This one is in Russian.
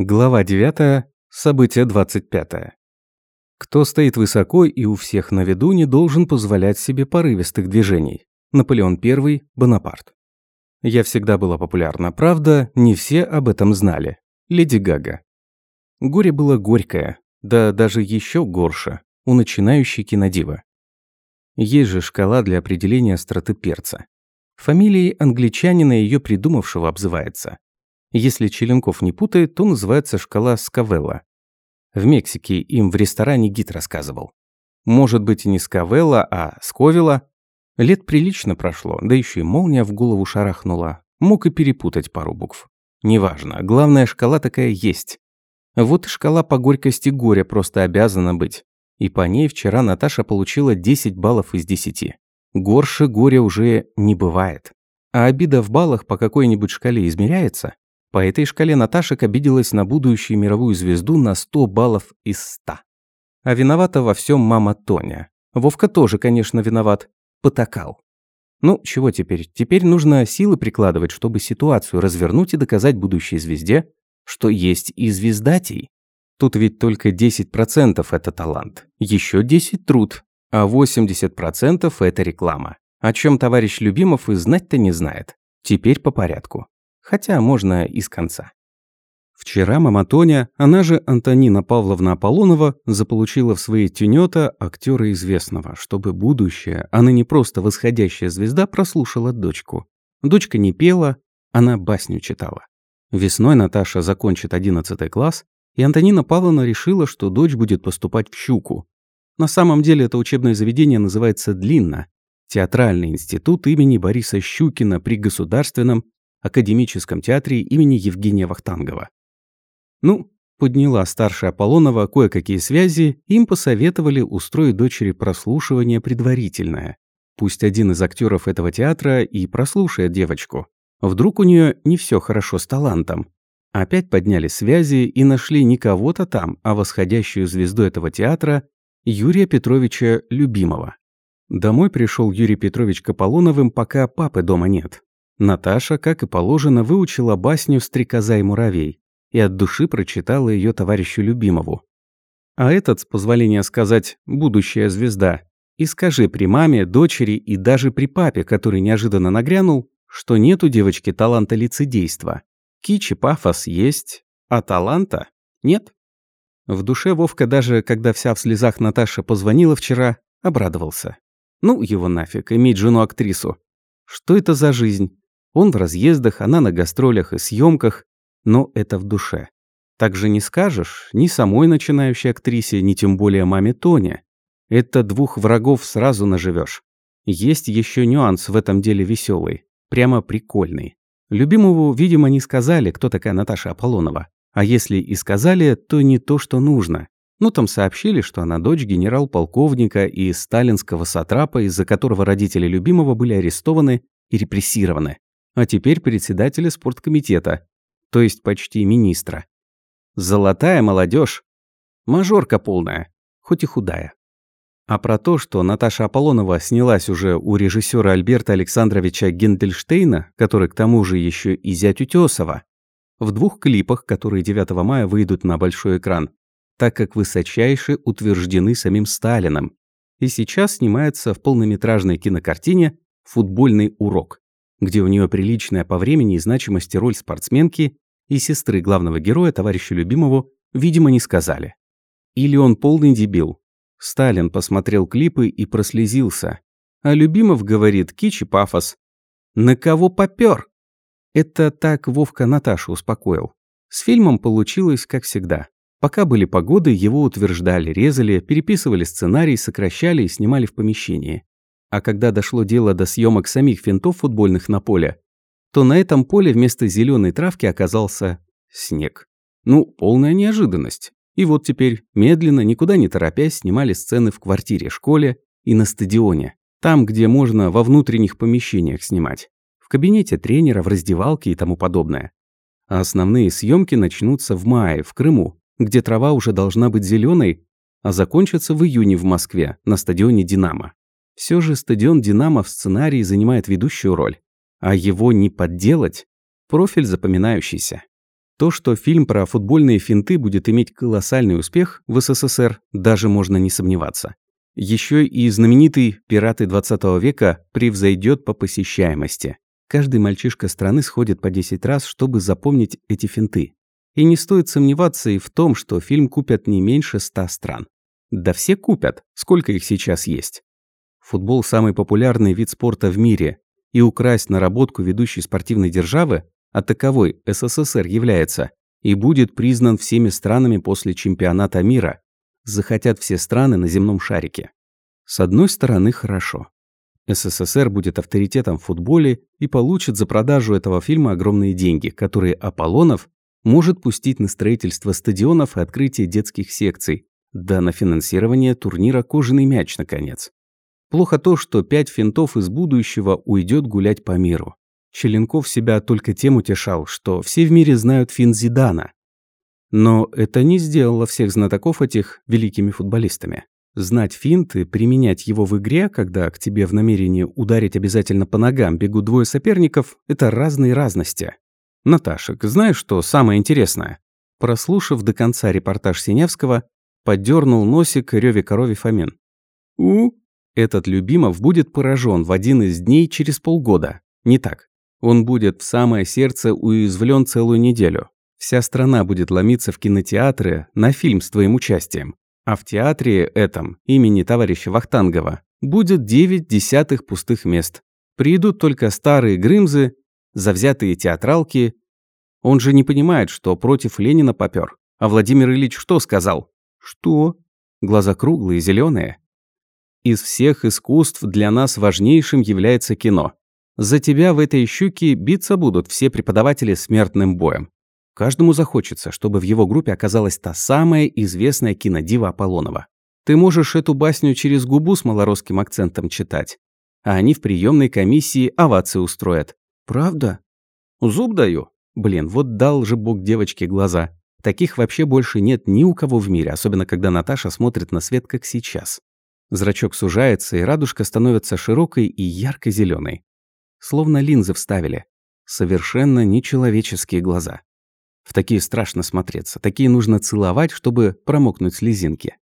Глава 9. Событие 25. Кто стоит высоко и у всех на виду, не должен позволять себе порывистых движений. Наполеон I, Бонапарт. Я всегда была популярна, правда, не все об этом знали. Леди Гага. Горе было горькое, да даже еще горше, у начинающей кинодивы. Есть же шкала для определения остроты перца. Фамилией англичанина ее придумавшего обзывается. Если Челенков не путает, то называется шкала Скавелла. В Мексике им в ресторане гид рассказывал. Может быть и не Скавелла, а Сковела. Лет прилично прошло, да еще и молния в голову шарахнула. Мог и перепутать пару букв. Неважно, главная шкала такая есть. Вот и шкала по горькости горя просто обязана быть. И по ней вчера Наташа получила 10 баллов из 10. Горше горя уже не бывает. А обида в баллах по какой-нибудь шкале измеряется? По этой шкале Наташек обиделась на будущую мировую звезду на 100 баллов из 100. А виновата во всем мама Тоня. Вовка тоже, конечно, виноват. Потакал. Ну, чего теперь? Теперь нужно силы прикладывать, чтобы ситуацию развернуть и доказать будущей звезде, что есть и звездатей. Тут ведь только 10% это талант, еще 10 труд, а 80% это реклама. О чем товарищ Любимов и знать-то не знает. Теперь по порядку. Хотя можно и с конца. Вчера мама Тоня, она же Антонина Павловна Аполлонова, заполучила в свои тюнёта актера известного, чтобы будущее, а не просто восходящая звезда, прослушала дочку. Дочка не пела, она басню читала. Весной Наташа закончит 11 класс, и Антонина Павловна решила, что дочь будет поступать в «Щуку». На самом деле это учебное заведение называется «Длинно», Театральный институт имени Бориса Щукина при Государственном академическом театре имени Евгения Вахтангова. Ну, подняла старшая Аполлонова кое-какие связи, им посоветовали устроить дочери прослушивание предварительное. Пусть один из актеров этого театра и прослушает девочку. Вдруг у нее не все хорошо с талантом. Опять подняли связи и нашли не кого-то там, а восходящую звезду этого театра Юрия Петровича Любимого. Домой пришел Юрий Петрович к Аполлоновым, пока папы дома нет. Наташа, как и положено, выучила басню «Стрекоза и муравей» и от души прочитала ее товарищу любимому. А этот, с позволения сказать, будущая звезда, и скажи при маме, дочери и даже при папе, который неожиданно нагрянул, что нет у девочки таланта лицедейства. Кичи пафос есть, а таланта нет. В душе Вовка даже, когда вся в слезах Наташа позвонила вчера, обрадовался. Ну, его нафиг, иметь жену-актрису. Что это за жизнь? Он в разъездах, она на гастролях и съемках, но это в душе. Так же не скажешь ни самой начинающей актрисе, ни тем более маме Тоне. Это двух врагов сразу наживешь. Есть еще нюанс в этом деле веселый, прямо прикольный. Любимому, видимо, не сказали, кто такая Наташа Аполлонова. А если и сказали, то не то, что нужно. Ну, там сообщили, что она дочь генерал-полковника и сталинского сатрапа, из-за которого родители любимого были арестованы и репрессированы а теперь председателя спорткомитета, то есть почти министра. Золотая молодежь, мажорка полная, хоть и худая. А про то, что Наташа Аполлонова снялась уже у режиссера Альберта Александровича Гендельштейна, который к тому же еще и зять Утесова, в двух клипах, которые 9 мая выйдут на большой экран, так как высочайше утверждены самим Сталином, и сейчас снимается в полнометражной кинокартине «Футбольный урок» где у нее приличная по времени и значимости роль спортсменки и сестры главного героя, товарища любимого, видимо, не сказали. Или он полный дебил. Сталин посмотрел клипы и прослезился. А Любимов говорит кич и пафос. «На кого попёр?» Это так Вовка Наташу успокоил. С фильмом получилось, как всегда. Пока были погоды, его утверждали, резали, переписывали сценарий, сокращали и снимали в помещении. А когда дошло дело до съемок самих финтов футбольных на поле, то на этом поле вместо зеленой травки оказался снег. Ну, полная неожиданность. И вот теперь, медленно, никуда не торопясь, снимали сцены в квартире, школе и на стадионе. Там, где можно во внутренних помещениях снимать. В кабинете тренера, в раздевалке и тому подобное. А основные съемки начнутся в мае, в Крыму, где трава уже должна быть зеленой, а закончатся в июне в Москве, на стадионе «Динамо». Все же стадион «Динамо» в сценарии занимает ведущую роль. А его не подделать – профиль запоминающийся. То, что фильм про футбольные финты будет иметь колоссальный успех в СССР, даже можно не сомневаться. Еще и знаменитый «Пираты 20 века» превзойдет по посещаемости. Каждый мальчишка страны сходит по 10 раз, чтобы запомнить эти финты. И не стоит сомневаться и в том, что фильм купят не меньше 100 стран. Да все купят, сколько их сейчас есть. Футбол – самый популярный вид спорта в мире, и украсть наработку ведущей спортивной державы а таковой СССР является, и будет признан всеми странами после чемпионата мира, захотят все страны на земном шарике. С одной стороны, хорошо. СССР будет авторитетом в футболе и получит за продажу этого фильма огромные деньги, которые Аполлонов может пустить на строительство стадионов и открытие детских секций, да на финансирование турнира «Кожаный мяч», наконец. Плохо то, что пять финтов из будущего уйдет гулять по миру. Челенков себя только тем утешал, что все в мире знают фин Зидана. Но это не сделало всех знатоков этих великими футболистами. Знать финт и применять его в игре, когда к тебе в намерении ударить обязательно по ногам бегут двое соперников, это разные разности. Наташек, знаешь, что самое интересное? Прослушав до конца репортаж Синявского, поддернул носик рёве корове Фомин. У, этот Любимов будет поражен в один из дней через полгода. Не так. Он будет в самое сердце уязвлен целую неделю. Вся страна будет ломиться в кинотеатры на фильм с твоим участием. А в театре этом, имени товарища Вахтангова, будет 9 десятых пустых мест. Придут только старые грымзы, завзятые театралки. Он же не понимает, что против Ленина попёр. А Владимир Ильич что сказал? Что? Глаза круглые, зеленые. Из всех искусств для нас важнейшим является кино. За тебя в этой щуке биться будут все преподаватели смертным боем. Каждому захочется, чтобы в его группе оказалась та самая известная кинодива Аполлонова. Ты можешь эту басню через губу с малоросским акцентом читать, а они в приемной комиссии овации устроят. Правда? Зуб даю. Блин, вот дал же бог девочке глаза. Таких вообще больше нет ни у кого в мире, особенно когда Наташа смотрит на свет, как сейчас. Зрачок сужается, и радужка становится широкой и ярко зеленой Словно линзы вставили. Совершенно нечеловеческие глаза. В такие страшно смотреться, такие нужно целовать, чтобы промокнуть слезинки.